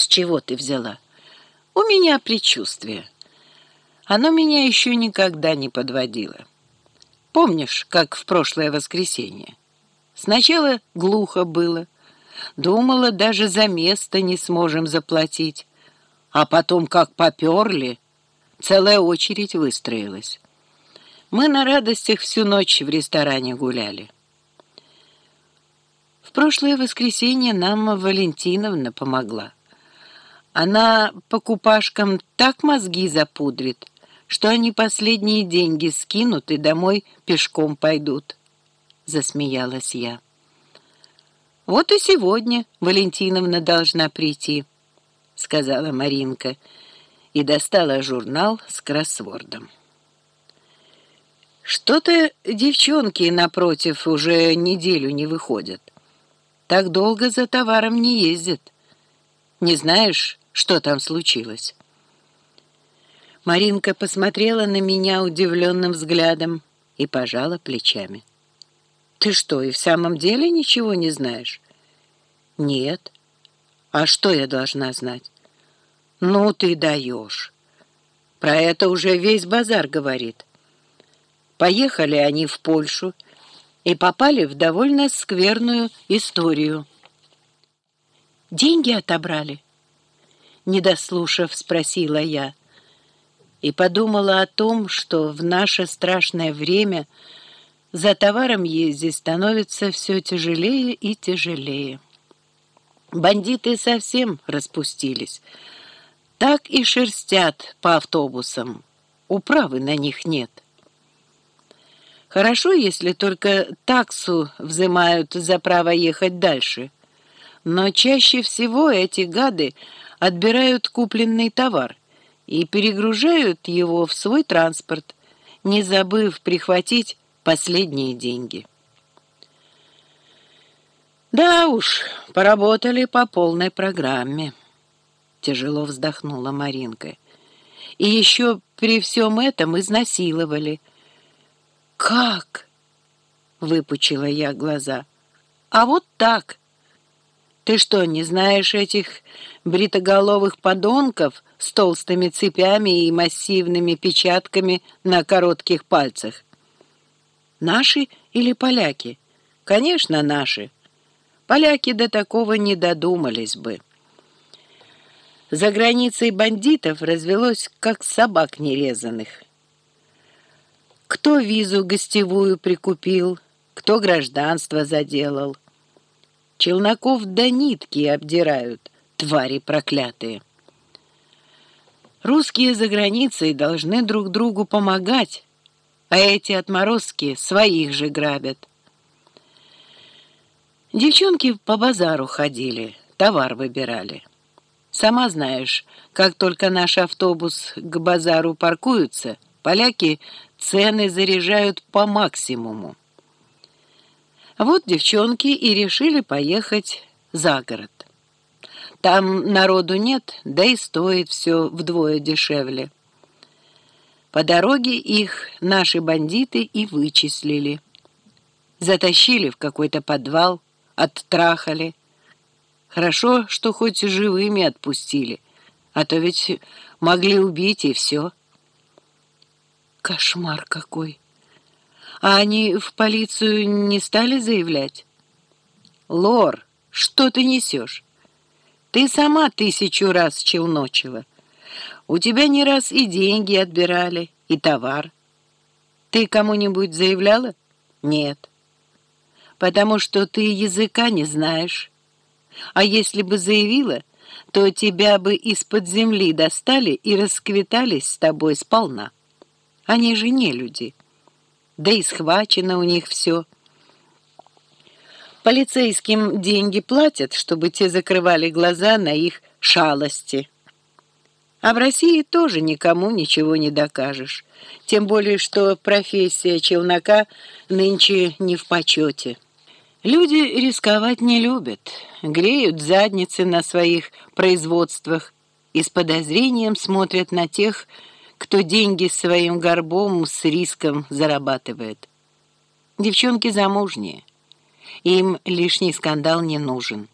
С чего ты взяла? У меня предчувствие. Оно меня еще никогда не подводило. Помнишь, как в прошлое воскресенье? Сначала глухо было. Думала, даже за место не сможем заплатить. А потом, как поперли, целая очередь выстроилась. Мы на радостях всю ночь в ресторане гуляли. В прошлое воскресенье нам Валентиновна помогла. Она покупашкам так мозги запудрит, что они последние деньги скинут и домой пешком пойдут. Засмеялась я. Вот и сегодня Валентиновна должна прийти, сказала Маринка и достала журнал с кроссвордом. Что-то девчонки напротив уже неделю не выходят. Так долго за товаром не ездят. Не знаешь, что там случилось?» Маринка посмотрела на меня удивленным взглядом и пожала плечами. «Ты что, и в самом деле ничего не знаешь?» «Нет. А что я должна знать?» «Ну, ты даешь. Про это уже весь базар говорит. Поехали они в Польшу и попали в довольно скверную историю. Деньги отобрали?» Не дослушав, спросила я. И подумала о том, что в наше страшное время за товаром ездить становится все тяжелее и тяжелее. Бандиты совсем распустились. Так и шерстят по автобусам. Управы на них нет. Хорошо, если только таксу взимают за право ехать дальше. Но чаще всего эти гады отбирают купленный товар и перегружают его в свой транспорт, не забыв прихватить последние деньги. «Да уж, поработали по полной программе», — тяжело вздохнула Маринка. «И еще при всем этом изнасиловали». «Как?» — выпучила я глаза. «А вот так». Ты что, не знаешь этих бритоголовых подонков с толстыми цепями и массивными печатками на коротких пальцах? Наши или поляки? Конечно, наши. Поляки до такого не додумались бы. За границей бандитов развелось, как собак нерезанных. Кто визу гостевую прикупил, кто гражданство заделал. Челноков до нитки обдирают, твари проклятые. Русские за границей должны друг другу помогать, а эти отморозки своих же грабят. Девчонки по базару ходили, товар выбирали. Сама знаешь, как только наш автобус к базару паркуются, поляки цены заряжают по максимуму. Вот девчонки и решили поехать за город. Там народу нет, да и стоит все вдвое дешевле. По дороге их наши бандиты и вычислили. Затащили в какой-то подвал, оттрахали. Хорошо, что хоть живыми отпустили, а то ведь могли убить и все. Кошмар какой! А они в полицию не стали заявлять? Лор, что ты несешь? Ты сама тысячу раз челночила. У тебя не раз и деньги отбирали, и товар. Ты кому-нибудь заявляла? Нет. Потому что ты языка не знаешь. А если бы заявила, то тебя бы из-под земли достали и расквитались с тобой сполна. Они же не люди да и схвачено у них все. Полицейским деньги платят, чтобы те закрывали глаза на их шалости. А в России тоже никому ничего не докажешь. Тем более, что профессия челнока нынче не в почете. Люди рисковать не любят, греют задницы на своих производствах и с подозрением смотрят на тех, кто деньги своим горбом с риском зарабатывает. Девчонки замужние. Им лишний скандал не нужен.